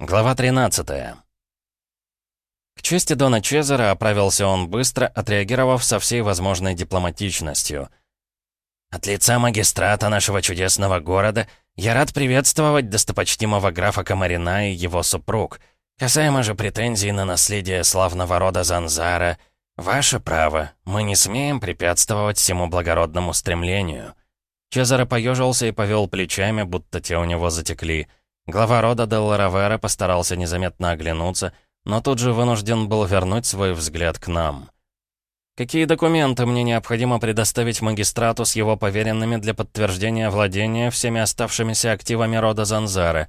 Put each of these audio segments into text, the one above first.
Глава 13 К чести Дона Чезера оправился он быстро, отреагировав со всей возможной дипломатичностью. «От лица магистрата нашего чудесного города я рад приветствовать достопочтимого графа Камарина и его супруг. Касаемо же претензий на наследие славного рода Занзара, ваше право, мы не смеем препятствовать всему благородному стремлению». Чезаро поежился и повел плечами, будто те у него затекли – Глава рода Делларавера постарался незаметно оглянуться, но тут же вынужден был вернуть свой взгляд к нам. «Какие документы мне необходимо предоставить магистрату с его поверенными для подтверждения владения всеми оставшимися активами рода Занзара?»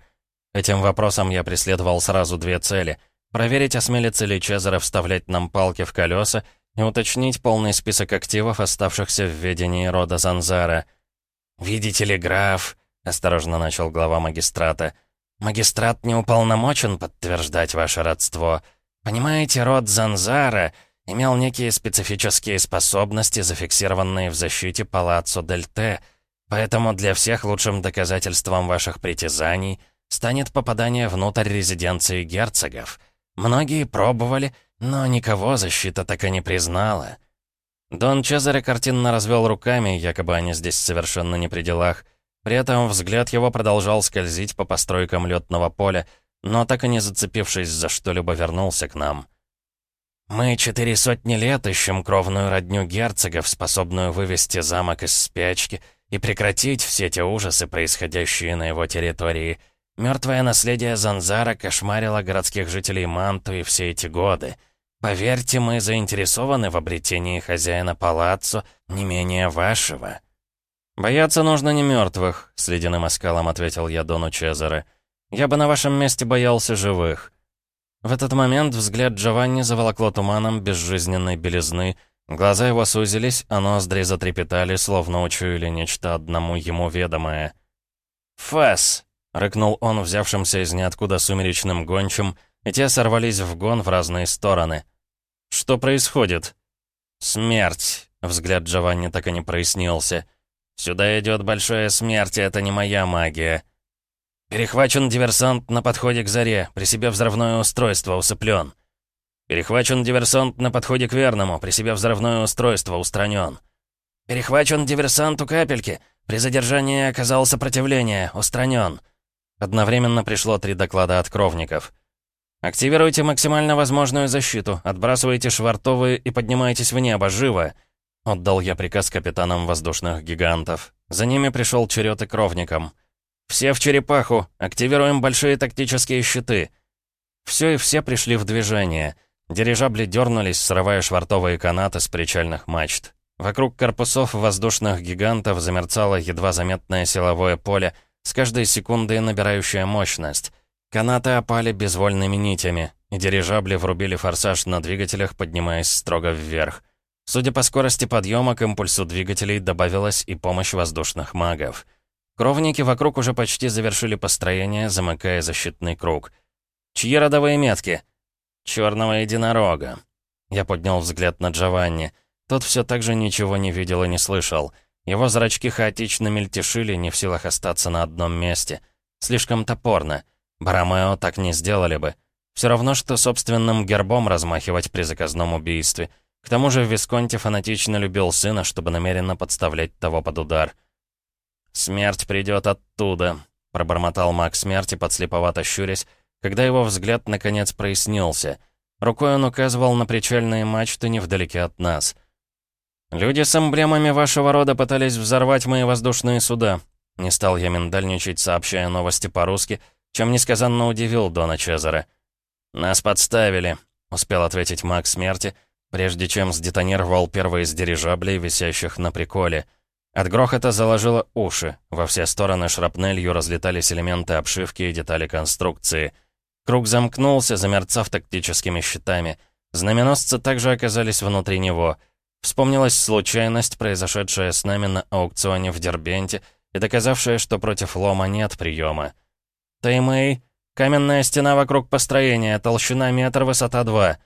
Этим вопросом я преследовал сразу две цели — проверить, осмелится ли Чезаро вставлять нам палки в колеса и уточнить полный список активов, оставшихся в ведении рода Занзара. «Видите ли, граф», — осторожно начал глава магистрата, — Магистрат не уполномочен подтверждать ваше родство. Понимаете, род Занзара имел некие специфические способности, зафиксированные в защите Палаццо Дель Те, поэтому для всех лучшим доказательством ваших притязаний станет попадание внутрь резиденции герцогов. Многие пробовали, но никого защита так и не признала. Дон Чезаре картинно развел руками, якобы они здесь совершенно не при делах, при этом взгляд его продолжал скользить по постройкам летного поля, но так и не зацепившись за что-либо вернулся к нам. «Мы четыре сотни лет ищем кровную родню герцогов, способную вывести замок из спячки и прекратить все те ужасы, происходящие на его территории. Мертвое наследие Занзара кошмарило городских жителей Манту и все эти годы. Поверьте, мы заинтересованы в обретении хозяина палаццо не менее вашего». «Бояться нужно не мертвых», — с ледяным оскалом ответил я Дону Чезаре. «Я бы на вашем месте боялся живых». В этот момент взгляд Джованни заволокло туманом безжизненной белизны, глаза его сузились, а ноздри затрепетали, словно учуяли нечто одному ему ведомое. «Фас!» — рыкнул он, взявшимся из ниоткуда сумеречным гончим, и те сорвались в гон в разные стороны. «Что происходит?» «Смерть!» — взгляд Джованни так и не прояснился — «Сюда идет большая смерть, это не моя магия». «Перехвачен диверсант на подходе к заре, при себе взрывное устройство, усыплен». «Перехвачен диверсант на подходе к верному, при себе взрывное устройство, устранен». «Перехвачен диверсант у капельки, при задержании оказал сопротивление, устранен». Одновременно пришло три доклада от кровников. «Активируйте максимально возможную защиту, отбрасывайте швартовые и поднимайтесь в небо, живо!» Отдал я приказ капитанам воздушных гигантов. За ними пришел черед и кровникам. «Все в черепаху! Активируем большие тактические щиты!» Все и все пришли в движение. Дирижабли дернулись, срывая швартовые канаты с причальных мачт. Вокруг корпусов воздушных гигантов замерцало едва заметное силовое поле, с каждой секундой набирающая мощность. Канаты опали безвольными нитями, и дирижабли врубили форсаж на двигателях, поднимаясь строго вверх. Судя по скорости подъема к импульсу двигателей добавилась и помощь воздушных магов. Кровники вокруг уже почти завершили построение, замыкая защитный круг. «Чьи родовые метки?» «Черного единорога». Я поднял взгляд на Джованни. Тот все так же ничего не видел и не слышал. Его зрачки хаотично мельтешили, не в силах остаться на одном месте. Слишком топорно. Барамео так не сделали бы. Все равно, что собственным гербом размахивать при заказном убийстве — к тому же Висконти фанатично любил сына, чтобы намеренно подставлять того под удар. «Смерть придет оттуда», — пробормотал маг смерти, подслеповато щурясь, когда его взгляд наконец прояснился. Рукой он указывал на причальные мачты невдалеке от нас. «Люди с эмблемами вашего рода пытались взорвать мои воздушные суда». Не стал я миндальничать, сообщая новости по-русски, чем несказанно удивил Дона Чезаре. «Нас подставили», — успел ответить маг смерти, — прежде чем сдетонировал первый из дирижаблей, висящих на приколе. От грохота заложило уши, во все стороны шрапнелью разлетались элементы обшивки и детали конструкции. Круг замкнулся, замерцав тактическими щитами. Знаменосцы также оказались внутри него. Вспомнилась случайность, произошедшая с нами на аукционе в Дербенте, и доказавшая, что против лома нет приема. «Таймэй, каменная стена вокруг построения, толщина метр, высота два».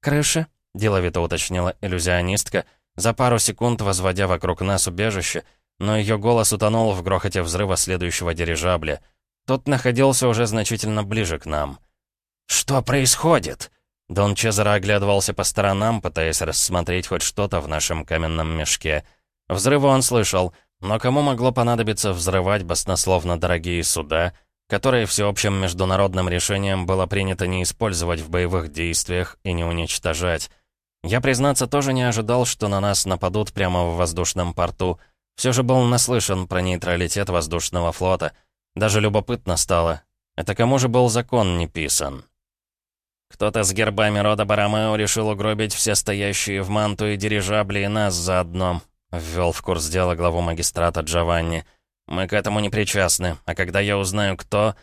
«Крыша?» — деловито уточнила иллюзионистка, за пару секунд возводя вокруг нас убежище, но ее голос утонул в грохоте взрыва следующего дирижабля. Тот находился уже значительно ближе к нам. «Что происходит?» Дон Чезаро оглядывался по сторонам, пытаясь рассмотреть хоть что-то в нашем каменном мешке. Взрывы он слышал, но кому могло понадобиться взрывать баснословно дорогие суда, которые всеобщим международным решением было принято не использовать в боевых действиях и не уничтожать? Я, признаться, тоже не ожидал, что на нас нападут прямо в воздушном порту. Все же был наслышан про нейтралитет воздушного флота. Даже любопытно стало. Это кому же был закон не писан? Кто-то с гербами рода Барамео решил угробить все стоящие в манту и дирижабли и нас заодно. Ввел в курс дела главу магистрата Джованни. Мы к этому не причастны, а когда я узнаю, кто...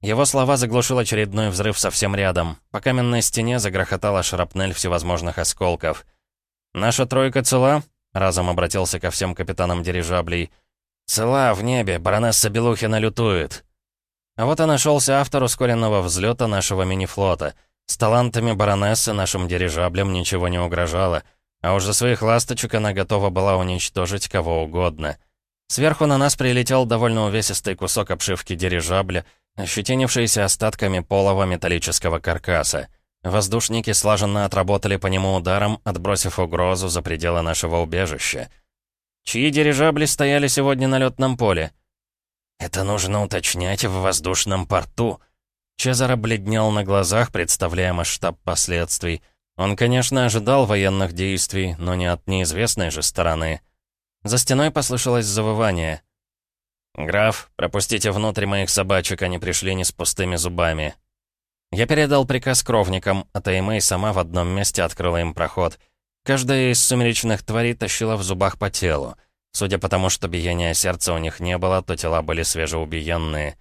Его слова заглушил очередной взрыв совсем рядом. По каменной стене загрохотала шрапнель всевозможных осколков. «Наша тройка цела?» — разом обратился ко всем капитанам дирижаблей. «Цела в небе, баронесса Белухина лютует». А вот и нашелся автор ускоренного взлета нашего мини-флота — с талантами баронессы нашим дирижаблям ничего не угрожало, а уж за своих ласточек она готова была уничтожить кого угодно. Сверху на нас прилетел довольно увесистый кусок обшивки дирижабля, ощетинившийся остатками полого металлического каркаса. Воздушники слаженно отработали по нему ударом, отбросив угрозу за пределы нашего убежища. Чьи дирижабли стояли сегодня на летном поле? «Это нужно уточнять в воздушном порту», Чезаро бледнел на глазах, представляя масштаб последствий. Он, конечно, ожидал военных действий, но не от неизвестной же стороны. За стеной послышалось завывание. «Граф, пропустите внутрь моих собачек, они пришли не с пустыми зубами». Я передал приказ кровникам, а Таймэй сама в одном месте открыла им проход. Каждая из сумеречных тварей тащила в зубах по телу. Судя по тому, что биения сердца у них не было, то тела были свежеубиенные.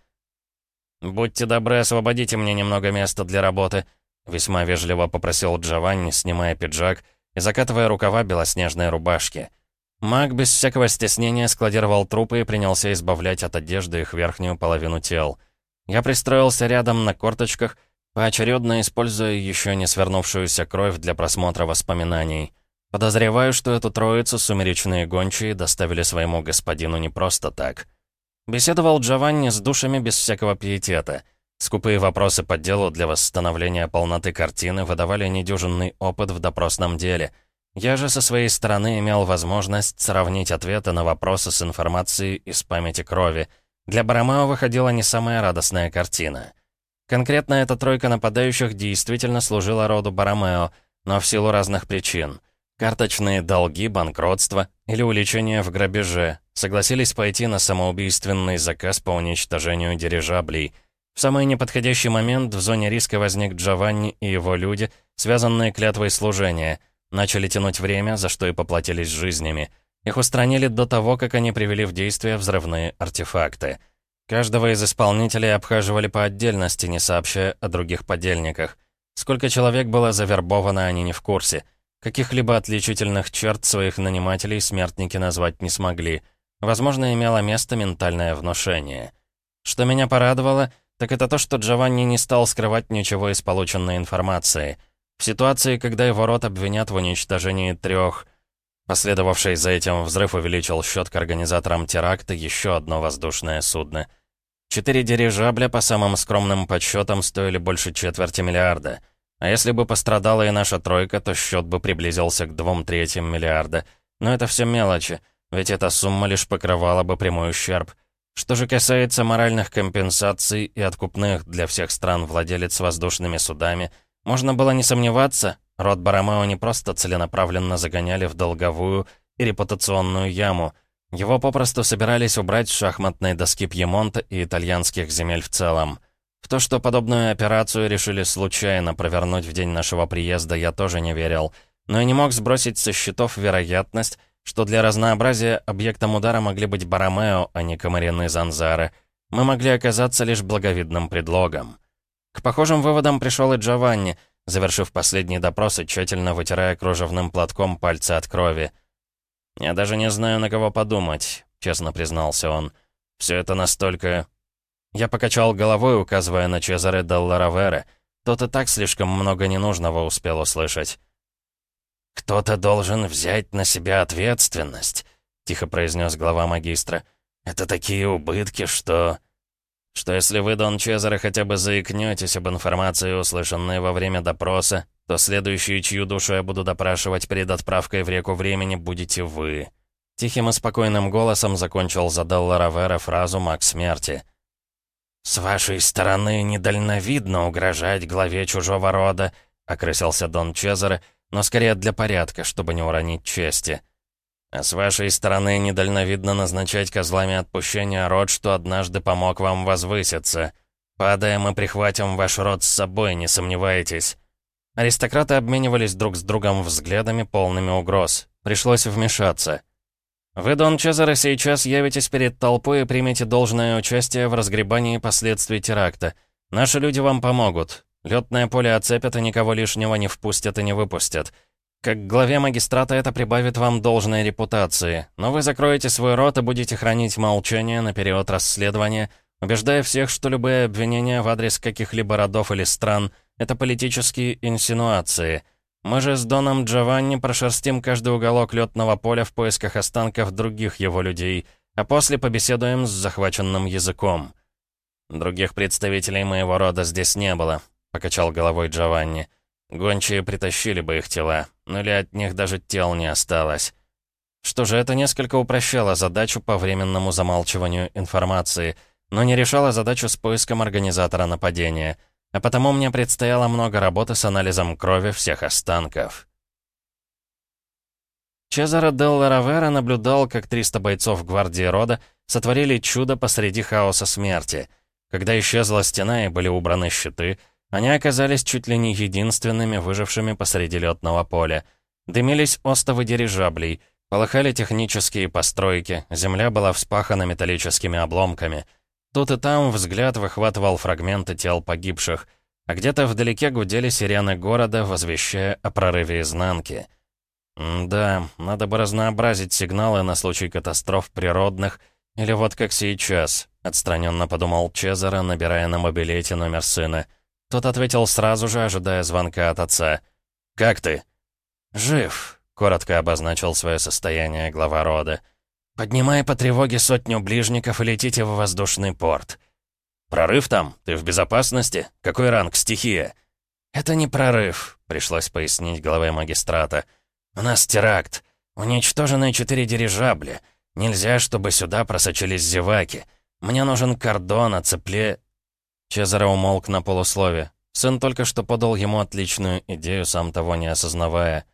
«Будьте добры, освободите мне немного места для работы», весьма вежливо попросил Джованни, снимая пиджак и закатывая рукава белоснежной рубашки. Маг без всякого стеснения складировал трупы и принялся избавлять от одежды их верхнюю половину тел. Я пристроился рядом на корточках, поочередно используя еще не свернувшуюся кровь для просмотра воспоминаний. Подозреваю, что эту троицу сумеречные гончие доставили своему господину не просто так. Беседовал Джованни с душами без всякого пиетета. Скупые вопросы по делу для восстановления полноты картины выдавали недюжинный опыт в допросном деле. Я же со своей стороны имел возможность сравнить ответы на вопросы с информацией из памяти крови. Для Барамео выходила не самая радостная картина. Конкретно эта тройка нападающих действительно служила роду Барамео, но в силу разных причин. Карточные долги, банкротство или увлечение в грабеже согласились пойти на самоубийственный заказ по уничтожению дирижаблей. В самый неподходящий момент в зоне риска возник Джованни и его люди, связанные клятвой служения. Начали тянуть время, за что и поплатились жизнями. Их устранили до того, как они привели в действие взрывные артефакты. Каждого из исполнителей обхаживали по отдельности, не сообщая о других подельниках. Сколько человек было завербовано, они не в курсе — Каких-либо отличительных черт своих нанимателей смертники назвать не смогли. Возможно, имело место ментальное внушение. Что меня порадовало, так это то, что Джованни не стал скрывать ничего из полученной информации. В ситуации, когда его род обвинят в уничтожении трех... Последовавший за этим взрыв увеличил счет к организаторам теракта еще одно воздушное судно. Четыре дирижабля, по самым скромным подсчетам, стоили больше четверти миллиарда — а если бы пострадала и наша тройка, то счет бы приблизился к двум третьим миллиарда. Но это все мелочи, ведь эта сумма лишь покрывала бы прямой ущерб. Что же касается моральных компенсаций и откупных для всех стран владелец воздушными судами, можно было не сомневаться, род Барамео не просто целенаправленно загоняли в долговую и репутационную яму. Его попросту собирались убрать с шахматной доски Пьемонта и итальянских земель в целом. В то, что подобную операцию решили случайно провернуть в день нашего приезда, я тоже не верил. Но и не мог сбросить со счетов вероятность, что для разнообразия объектом удара могли быть Барамео, а не Камарины Занзары. Мы могли оказаться лишь благовидным предлогом. К похожим выводам пришел и Джованни, завершив последний допрос и тщательно вытирая кружевным платком пальцы от крови. «Я даже не знаю, на кого подумать», — честно признался он. «Все это настолько я покачал головой, указывая на Чезаре Делларавере. Тот и так слишком много ненужного успел услышать. «Кто-то должен взять на себя ответственность», — тихо произнес глава магистра. «Это такие убытки, что...» что если вы, Дон Чезаре, хотя бы заикнетесь об информации, услышанной во время допроса, то следующий, чью душу я буду допрашивать перед отправкой в реку времени, будете вы». Тихим и спокойным голосом закончил Заделла Равера фразу «Маг смерти». «С вашей стороны недальновидно угрожать главе чужого рода», — окрысился Дон Чезаре, но скорее для порядка, чтобы не уронить чести. А с вашей стороны недальновидно назначать козлами отпущения род, что однажды помог вам возвыситься. Падая, мы прихватим ваш род с собой, не сомневайтесь». Аристократы обменивались друг с другом взглядами, полными угроз. Пришлось вмешаться. «Вы, Дон Чезаро, сейчас явитесь перед толпой и примете должное участие в разгребании последствий теракта. Наши люди вам помогут. Летное поле оцепят и никого лишнего не впустят и не выпустят. Как главе магистрата это прибавит вам должной репутации, но вы закроете свой рот и будете хранить молчание на период расследования, убеждая всех, что любые обвинения в адрес каких-либо родов или стран — это политические инсинуации. Мы же с Доном Джованни прошерстим каждый уголок летного поля в поисках останков других его людей, а после побеседуем с захваченным языком. «Других представителей моего рода здесь не было», — покачал головой Джованни. Гончие притащили бы их тела, но ли от них даже тел не осталось. Что же, это несколько упрощало задачу по временному замалчиванию информации, но не решало задачу с поиском организатора нападения. А потому мне предстояло много работы с анализом крови всех останков. Чезаро Делла Равера наблюдал, как 300 бойцов гвардии рода сотворили чудо посреди хаоса смерти. Когда исчезла стена и были убраны щиты — они оказались чуть ли не единственными выжившими посреди летного поля. Дымились остовы дирижаблей, полыхали технические постройки, земля была вспахана металлическими обломками. Тут и там взгляд выхватывал фрагменты тел погибших, а где-то вдалеке гудели сирены города, возвещая о прорыве изнанки. Да, надо бы разнообразить сигналы на случай катастроф природных, или вот как сейчас, отстраненно подумал Чезаро, набирая на мобилете номер сына — тот ответил сразу же, ожидая звонка от отца. «Как ты?» «Жив», — коротко обозначил свое состояние глава рода. «Поднимай по тревоге сотню ближников и летите в воздушный порт». «Прорыв там? Ты в безопасности? Какой ранг стихия?» «Это не прорыв», — пришлось пояснить главе магистрата. «У нас теракт. Уничтожены четыре дирижабля. Нельзя, чтобы сюда просочились зеваки. Мне нужен кордон, оцепле...» Чезаро умолк на полуслове. Сын только что подал ему отличную идею, сам того не осознавая.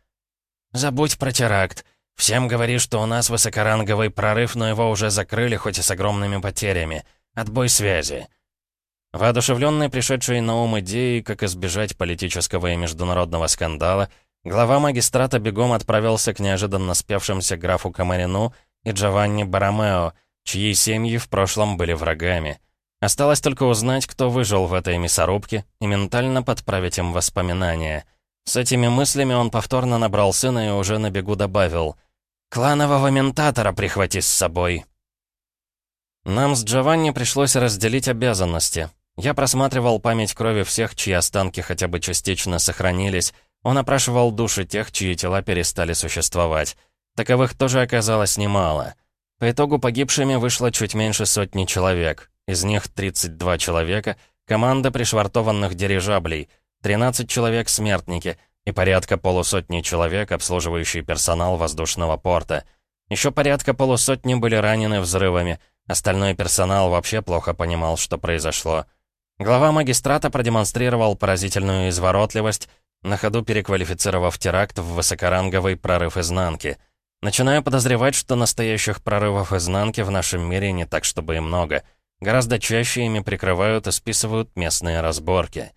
«Забудь про теракт. Всем говори, что у нас высокоранговый прорыв, но его уже закрыли, хоть и с огромными потерями. Отбой связи». Воодушевленный пришедший на ум идеей, как избежать политического и международного скандала, глава магистрата бегом отправился к неожиданно спевшимся графу Камарину и Джованни Барамео, чьи семьи в прошлом были врагами. Осталось только узнать, кто выжил в этой мясорубке, и ментально подправить им воспоминания. С этими мыслями он повторно набрал сына и уже на бегу добавил «Кланового ментатора прихвати с собой». Нам с Джованни пришлось разделить обязанности. Я просматривал память крови всех, чьи останки хотя бы частично сохранились. Он опрашивал души тех, чьи тела перестали существовать. Таковых тоже оказалось немало. По итогу погибшими вышло чуть меньше сотни человек. Из них 32 человека — команда пришвартованных дирижаблей, 13 человек — смертники и порядка полусотни человек, обслуживающий персонал воздушного порта. Еще порядка полусотни были ранены взрывами, остальной персонал вообще плохо понимал, что произошло. Глава магистрата продемонстрировал поразительную изворотливость, на ходу переквалифицировав теракт в высокоранговый прорыв изнанки. Начинаю подозревать, что настоящих прорывов изнанки в нашем мире не так чтобы и много — Гораздо чаще ими прикрывают и списывают местные разборки.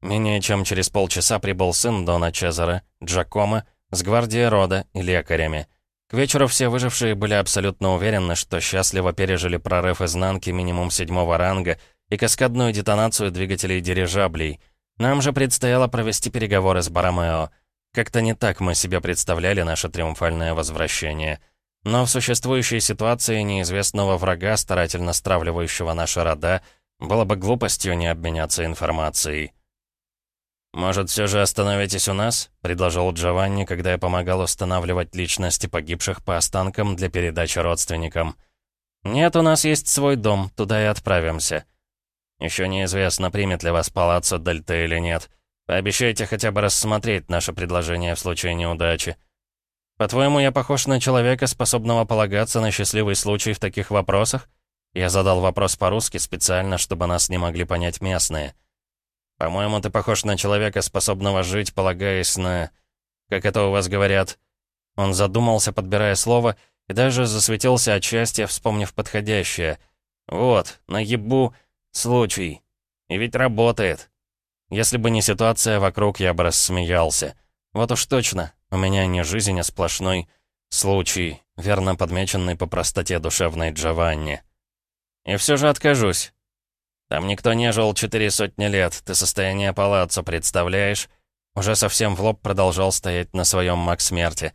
Менее чем через полчаса прибыл сын Дона Чезаре, Джакомо, с гвардией рода и лекарями. К вечеру все выжившие были абсолютно уверены, что счастливо пережили прорыв изнанки минимум седьмого ранга и каскадную детонацию двигателей дирижаблей. Нам же предстояло провести переговоры с Барамео. Как-то не так мы себе представляли наше триумфальное возвращение — но в существующей ситуации неизвестного врага, старательно стравливающего наши рода, было бы глупостью не обменяться информацией. «Может, все же остановитесь у нас?» — предложил Джованни, когда я помогал устанавливать личности погибших по останкам для передачи родственникам. «Нет, у нас есть свой дом, туда и отправимся». Еще неизвестно, примет ли вас палаццо Дельта или нет. Пообещайте хотя бы рассмотреть наше предложение в случае неудачи. По-твоему, я похож на человека, способного полагаться на счастливый случай в таких вопросах? Я задал вопрос по-русски специально, чтобы нас не могли понять местные. По-моему, ты похож на человека, способного жить, полагаясь на... Как это у вас говорят? Он задумался, подбирая слово, и даже засветился от счастья, вспомнив подходящее. Вот, наебу случай. И ведь работает. Если бы не ситуация вокруг, я бы рассмеялся. Вот уж точно, у меня не жизнь, а сплошной случай, верно подмеченный по простоте душевной Джованни. И все же откажусь. Там никто не жил четыре сотни лет, ты состояние палаццо представляешь? Уже совсем в лоб продолжал стоять на своем маг смерти.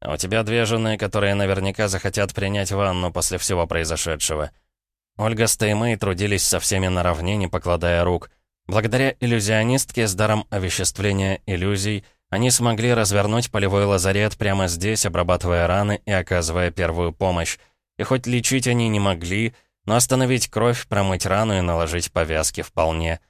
А у тебя две жены, которые наверняка захотят принять ванну после всего произошедшего. Ольга с Таймой трудились со всеми наравне, не покладая рук. Благодаря иллюзионистке с даром овеществления иллюзий, они смогли развернуть полевой лазарет прямо здесь, обрабатывая раны и оказывая первую помощь. И хоть лечить они не могли, но остановить кровь, промыть рану и наложить повязки вполне.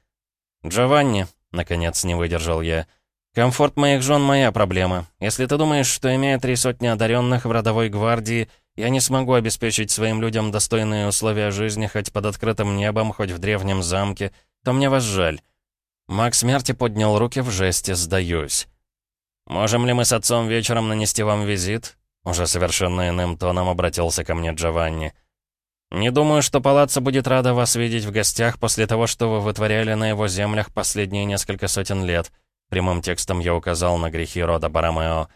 «Джованни», — наконец не выдержал я, — «комфорт моих жен — моя проблема. Если ты думаешь, что, имея три сотни одаренных в родовой гвардии, я не смогу обеспечить своим людям достойные условия жизни хоть под открытым небом, хоть в древнем замке, — то мне вас жаль». Маг смерти поднял руки в жесте «сдаюсь». «Можем ли мы с отцом вечером нанести вам визит?» Уже совершенно иным тоном обратился ко мне Джованни. «Не думаю, что палаца будет рада вас видеть в гостях после того, что вы вытворяли на его землях последние несколько сотен лет». Прямым текстом я указал на грехи рода Барамео.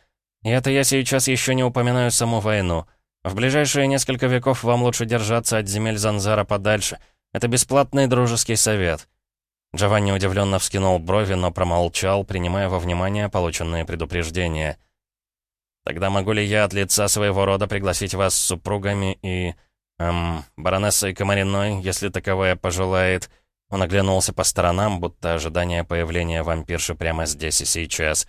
«И это я сейчас еще не упоминаю саму войну. В ближайшие несколько веков вам лучше держаться от земель Занзара подальше. Это бесплатный дружеский совет». Джованни удивленно вскинул брови, но промолчал, принимая во внимание полученные предупреждения. «Тогда могу ли я от лица своего рода пригласить вас с супругами и... эм... баронессой Комариной, если таковая пожелает?» Он оглянулся по сторонам, будто ожидание появления вампирши прямо здесь и сейчас.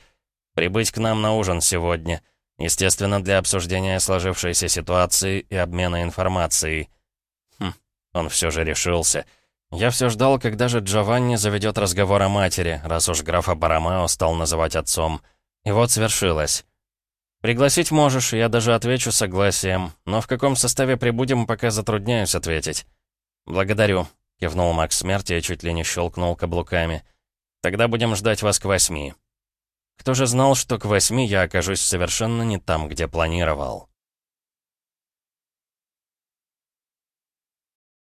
«Прибыть к нам на ужин сегодня. Естественно, для обсуждения сложившейся ситуации и обмена информацией». Хм, он все же решился. Я все ждал, когда же Джованни заведет разговор о матери, раз уж графа Барамао стал называть отцом. И вот свершилось. «Пригласить можешь, я даже отвечу согласием, но в каком составе прибудем, пока затрудняюсь ответить». «Благодарю», — кивнул Макс смерти и чуть ли не щелкнул каблуками. «Тогда будем ждать вас к восьми». Кто же знал, что к восьми я окажусь совершенно не там, где планировал?»